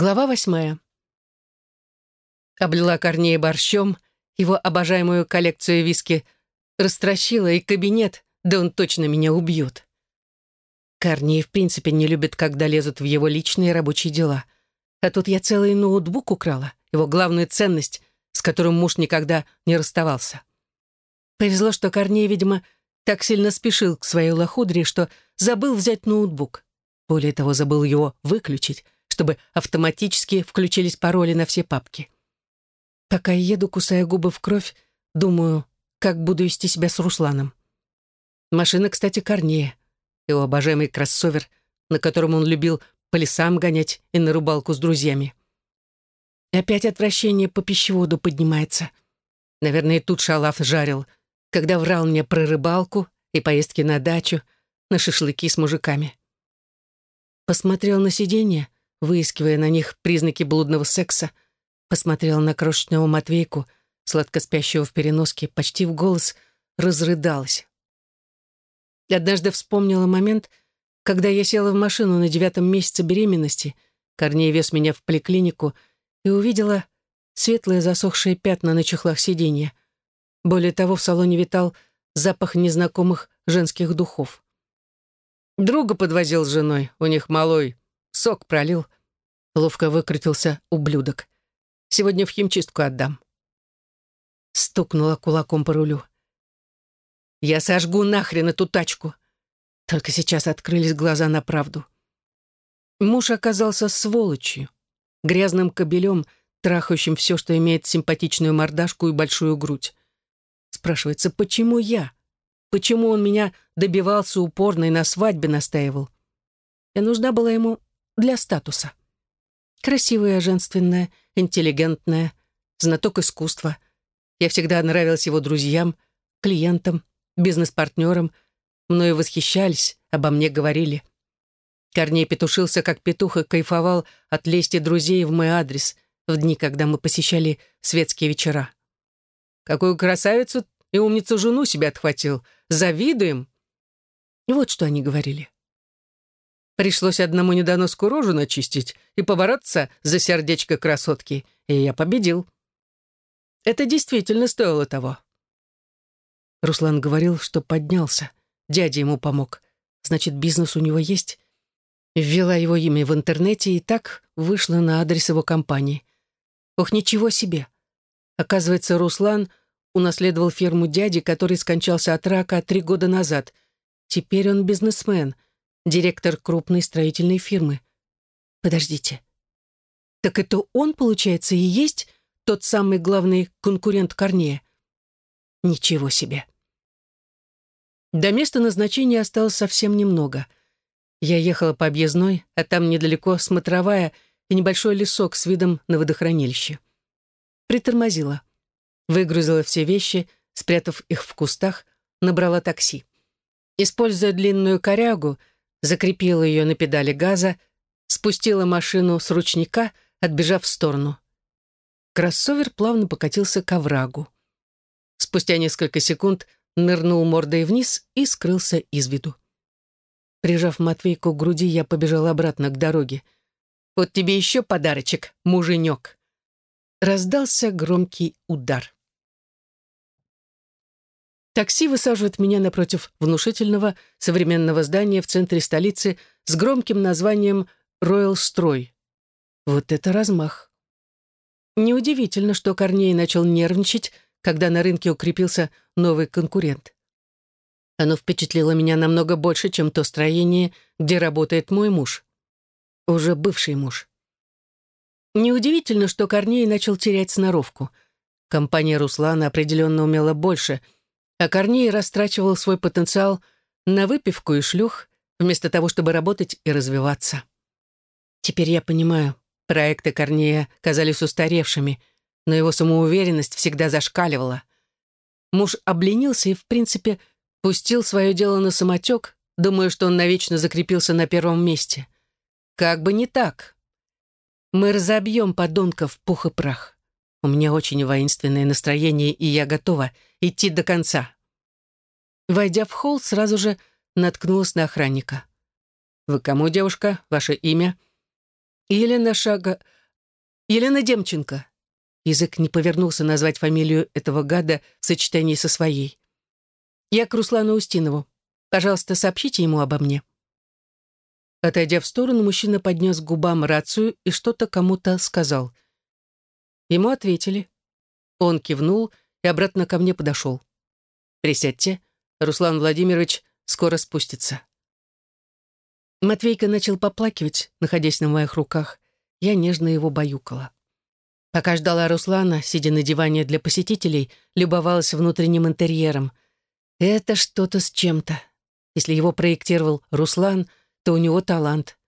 Глава восьмая. Облила Корнея борщом, его обожаемую коллекцию виски, растращила и кабинет, да он точно меня убьет. Корней в принципе не любит, когда лезут в его личные рабочие дела. А тут я целый ноутбук украла, его главную ценность, с которым муж никогда не расставался. Повезло, что Корней, видимо, так сильно спешил к своей лохудре, что забыл взять ноутбук. Более того, забыл его выключить, чтобы автоматически включились пароли на все папки. Пока еду, кусая губы в кровь, думаю, как буду вести себя с Русланом. Машина, кстати, Корнея. Его обожаемый кроссовер, на котором он любил по лесам гонять и на рыбалку с друзьями. И опять отвращение по пищеводу поднимается. Наверное, тут шалав жарил, когда врал мне про рыбалку и поездки на дачу, на шашлыки с мужиками. Посмотрел на сиденье — выискивая на них признаки блудного секса, посмотрела на крошечного Матвейку, сладко спящего в переноске, почти в голос разрыдалась. Однажды вспомнила момент, когда я села в машину на девятом месяце беременности, Корней вез меня в поликлинику и увидела светлые засохшие пятна на чехлах сиденья. Более того, в салоне витал запах незнакомых женских духов. Друга подвозил с женой, у них малой, Сок пролил. Ловко выкрутился ублюдок. Сегодня в химчистку отдам. Стукнула кулаком по рулю. Я сожгу нахрен эту тачку. Только сейчас открылись глаза на правду. Муж оказался сволочью, грязным кобелем, трахающим все, что имеет симпатичную мордашку и большую грудь. Спрашивается, почему я? Почему он меня добивался упорно и на свадьбе настаивал? Я нужна была ему для статуса. Красивая, женственная, интеллигентная, знаток искусства. Я всегда нравилась его друзьям, клиентам, бизнес-партнерам. Мною восхищались, обо мне говорили. Корней петушился, как петух, и кайфовал от лести друзей в мой адрес в дни, когда мы посещали светские вечера. Какую красавицу и умницу жену себе отхватил. Завидуем. Вот что они говорили. Пришлось одному недоноску рожу начистить и побороться за сердечко красотки, и я победил. Это действительно стоило того. Руслан говорил, что поднялся. Дядя ему помог. Значит, бизнес у него есть. Ввела его имя в интернете и так вышла на адрес его компании. Ох, ничего себе! Оказывается, Руслан унаследовал фирму дяди, который скончался от рака три года назад. Теперь он бизнесмен — директор крупной строительной фирмы. Подождите. Так это он, получается, и есть тот самый главный конкурент Корнея? Ничего себе. До места назначения осталось совсем немного. Я ехала по объездной, а там недалеко смотровая и небольшой лесок с видом на водохранилище. Притормозила. Выгрузила все вещи, спрятав их в кустах, набрала такси. Используя длинную корягу, закрепила ее на педали газа, спустила машину с ручника, отбежав в сторону. Кроссовер плавно покатился к оврагу. Спустя несколько секунд нырнул мордой вниз и скрылся из виду. Прижав Матвейку к груди, я побежал обратно к дороге. «Вот тебе еще подарочек, муженек!» Раздался громкий удар. Такси высаживает меня напротив внушительного современного здания в центре столицы с громким названием «Роял Строй». Вот это размах. Неудивительно, что Корней начал нервничать, когда на рынке укрепился новый конкурент. Оно впечатлило меня намного больше, чем то строение, где работает мой муж. Уже бывший муж. Неудивительно, что Корней начал терять сноровку. Компания Руслана определенно умела больше — а Корней растрачивал свой потенциал на выпивку и шлюх, вместо того, чтобы работать и развиваться. Теперь я понимаю, проекты Корнея казались устаревшими, но его самоуверенность всегда зашкаливала. Муж обленился и, в принципе, пустил свое дело на самотек, думая, что он навечно закрепился на первом месте. Как бы не так. Мы разобьем подонков пух и прах. У меня очень воинственное настроение, и я готова идти до конца. Войдя в холл, сразу же наткнулась на охранника. «Вы кому, девушка? Ваше имя?» Елена Шага... Елена Демченко. Язык не повернулся назвать фамилию этого гада в сочетании со своей. Я к Руслану Устинову. Пожалуйста, сообщите ему обо мне. Отойдя в сторону, мужчина поднес к губам рацию и что-то кому-то сказал. Ему ответили. Он кивнул и обратно ко мне подошел. «Присядьте, Руслан Владимирович скоро спустится». Матвейка начал поплакивать, находясь на моих руках. Я нежно его баюкала. Пока ждала Руслана, сидя на диване для посетителей, любовалась внутренним интерьером. Это что-то с чем-то. Если его проектировал Руслан — то у него талант.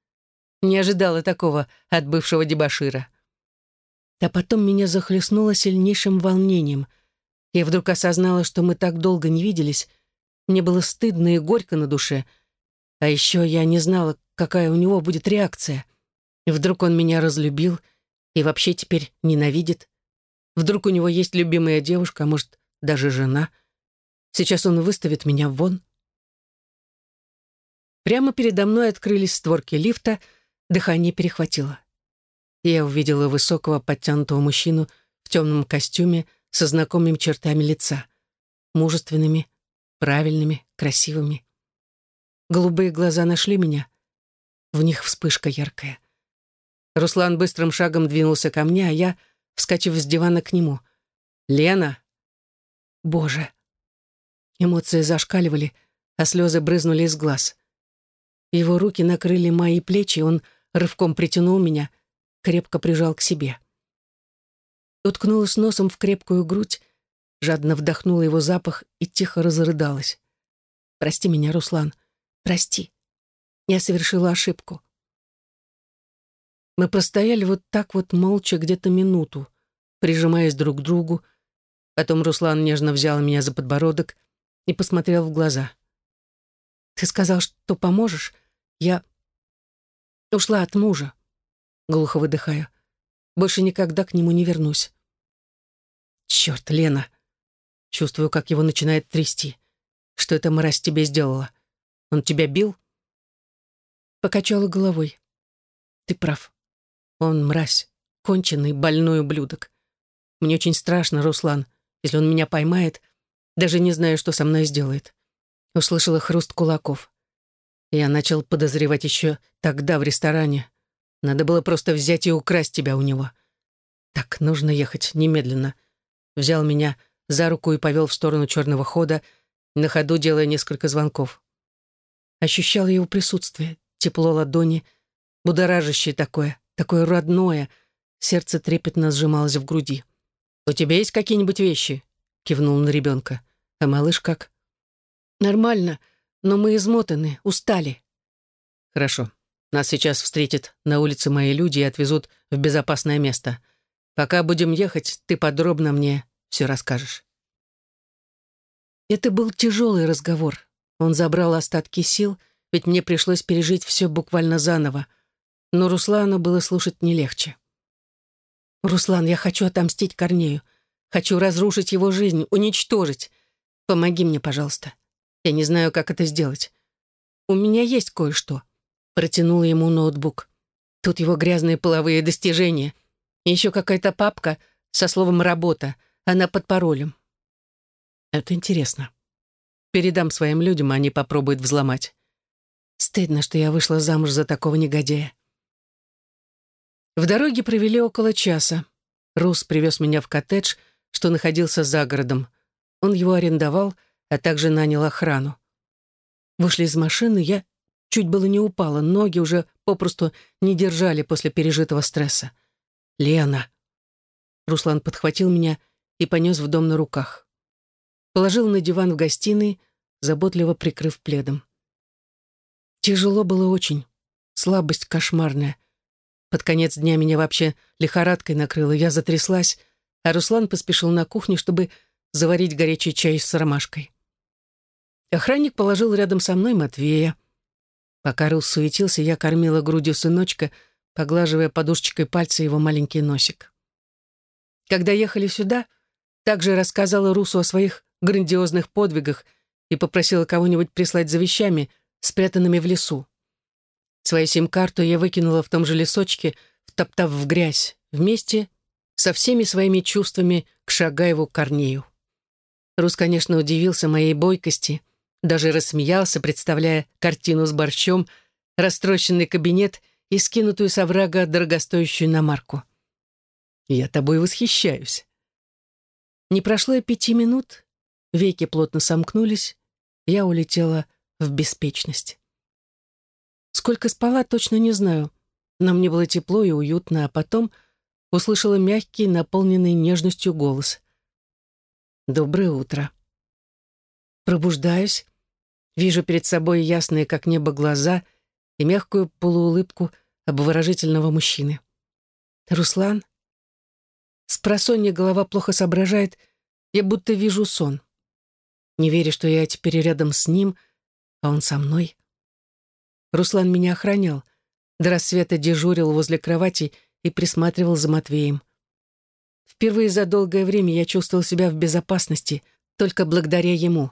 Не ожидала такого от бывшего дебошира. А потом меня захлестнуло сильнейшим волнением. Я вдруг осознала, что мы так долго не виделись. Мне было стыдно и горько на душе. А еще я не знала, какая у него будет реакция. Вдруг он меня разлюбил и вообще теперь ненавидит. Вдруг у него есть любимая девушка, а может, даже жена. Сейчас он выставит меня вон. Прямо передо мной открылись створки лифта, дыхание перехватило. Я увидела высокого подтянутого мужчину в темном костюме со знакомыми чертами лица. Мужественными, правильными, красивыми. Голубые глаза нашли меня. В них вспышка яркая. Руслан быстрым шагом двинулся ко мне, а я, вскочив с дивана к нему. «Лена!» «Боже!» Эмоции зашкаливали, а слезы брызнули из глаз. Его руки накрыли мои плечи, он рывком притянул меня, крепко прижал к себе. Уткнулась носом в крепкую грудь, жадно вдохнула его запах и тихо разрыдалась. «Прости меня, Руслан, прости. Я совершила ошибку». Мы простояли вот так вот молча где-то минуту, прижимаясь друг к другу. Потом Руслан нежно взял меня за подбородок и посмотрел в глаза. «Ты сказал, что поможешь, я ушла от мужа. Глухо выдыхаю. Больше никогда к нему не вернусь. Черт, Лена. Чувствую, как его начинает трясти. Что эта мразь тебе сделала? Он тебя бил? Покачала головой. Ты прав. Он мразь, конченый, больной ублюдок. Мне очень страшно, Руслан. Если он меня поймает, даже не знаю, что со мной сделает. Услышала хруст кулаков. Я начал подозревать еще тогда в ресторане. Надо было просто взять и украсть тебя у него. Так, нужно ехать немедленно. Взял меня за руку и повел в сторону черного хода, на ходу делая несколько звонков. Ощущал его присутствие, тепло ладони, будоражащее такое, такое родное. Сердце трепетно сжималось в груди. «У тебя есть какие-нибудь вещи?» — кивнул на ребенка. «А малыш как?» «Нормально но мы измотаны, устали». «Хорошо. Нас сейчас встретят на улице мои люди и отвезут в безопасное место. Пока будем ехать, ты подробно мне все расскажешь». Это был тяжелый разговор. Он забрал остатки сил, ведь мне пришлось пережить все буквально заново. Но Руслану было слушать не легче. «Руслан, я хочу отомстить Корнею. Хочу разрушить его жизнь, уничтожить. Помоги мне, пожалуйста. Я не знаю, как это сделать. У меня есть кое-что. Протянула ему ноутбук. Тут его грязные половые достижения. Еще какая-то папка со словом «работа». Она под паролем. Это интересно. Передам своим людям, они попробуют взломать. Стыдно, что я вышла замуж за такого негодяя. В дороге провели около часа. Рус привез меня в коттедж, что находился за городом. Он его арендовал — а также нанял охрану. Вышли из машины, я чуть было не упала, ноги уже попросту не держали после пережитого стресса. «Лена!» Руслан подхватил меня и понес в дом на руках. Положил на диван в гостиной, заботливо прикрыв пледом. Тяжело было очень, слабость кошмарная. Под конец дня меня вообще лихорадкой накрыло, я затряслась, а Руслан поспешил на кухню, чтобы заварить горячий чай с ромашкой. Охранник положил рядом со мной Матвея. Пока Рус суетился, я кормила грудью сыночка, поглаживая подушечкой пальца его маленький носик. Когда ехали сюда, также рассказала Русу о своих грандиозных подвигах и попросила кого-нибудь прислать за вещами, спрятанными в лесу. Свою сим-карту я выкинула в том же лесочке, втоптав в грязь, вместе со всеми своими чувствами к Шагаеву Корнею. Рус, конечно, удивился моей бойкости, даже рассмеялся, представляя картину с борщом, растрощенный кабинет и скинутую с оврага дорогостоящую намарку. «Я тобой восхищаюсь». Не прошло и пяти минут, веки плотно сомкнулись, я улетела в беспечность. Сколько спала, точно не знаю, но мне было тепло и уютно, а потом услышала мягкий, наполненный нежностью голос. «Доброе утро». Пробуждаюсь, вижу перед собой ясные, как небо, глаза и мягкую полуулыбку обворожительного мужчины. «Руслан?» С просонья голова плохо соображает, я будто вижу сон. Не верю, что я теперь рядом с ним, а он со мной. Руслан меня охранял. До рассвета дежурил возле кровати и присматривал за Матвеем. Впервые за долгое время я чувствовал себя в безопасности, только благодаря ему.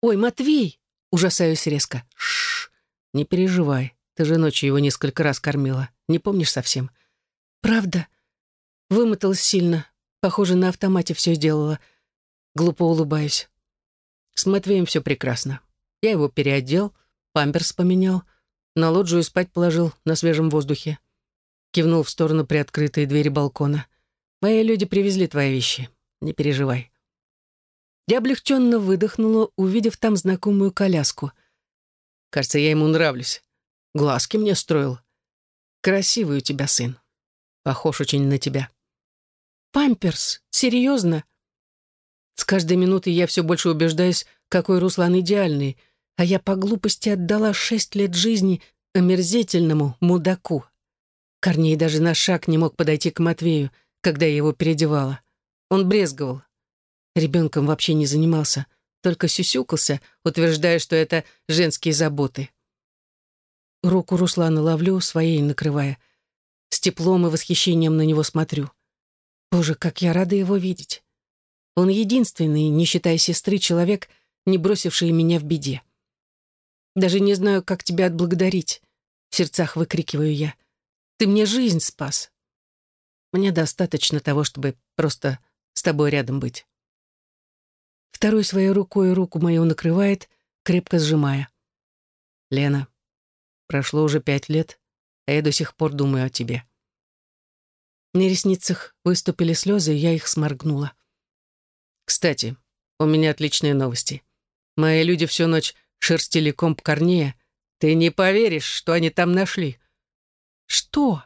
«Ой, Матвей!» — ужасаюсь резко. «Шш! Не переживай. Ты же ночью его несколько раз кормила. Не помнишь совсем?» «Правда?» Вымоталась сильно. Похоже, на автомате все сделала. Глупо улыбаюсь. С Матвеем все прекрасно. Я его переодел, памперс поменял, на лоджию спать положил на свежем воздухе. Кивнул в сторону приоткрытой двери балкона. «Мои люди привезли твои вещи. Не переживай». Я облегченно выдохнула, увидев там знакомую коляску. Кажется, я ему нравлюсь. Глазки мне строил. Красивый у тебя сын. Похож очень на тебя. Памперс? Серьезно? С каждой минутой я все больше убеждаюсь, какой Руслан идеальный, а я по глупости отдала шесть лет жизни омерзительному мудаку. Корней даже на шаг не мог подойти к Матвею, когда я его переодевала. Он брезговал. Ребенком вообще не занимался, только сюсюкался, утверждая, что это женские заботы. Руку Руслана ловлю, своей накрывая. С теплом и восхищением на него смотрю. Боже, как я рада его видеть. Он единственный, не считая сестры, человек, не бросивший меня в беде. Даже не знаю, как тебя отблагодарить. В сердцах выкрикиваю я. Ты мне жизнь спас. Мне достаточно того, чтобы просто с тобой рядом быть. Второй своей рукой руку мою накрывает, крепко сжимая. Лена, прошло уже пять лет, а я до сих пор думаю о тебе. На ресницах выступили слезы, и я их сморгнула. Кстати, у меня отличные новости. Мои люди всю ночь шерстили комп Корнея. Ты не поверишь, что они там нашли. Что?